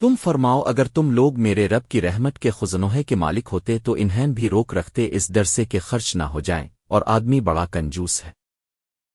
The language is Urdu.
تم فرماؤ، اگر تم لوگ میرے رب کی رحمت کے خزنوہے کے مالک ہوتے تو انہیں بھی روک رکھتے اس ڈر سے کہ خرچ نہ ہو جائیں، اور آدمی بڑا کنجوس ہے۔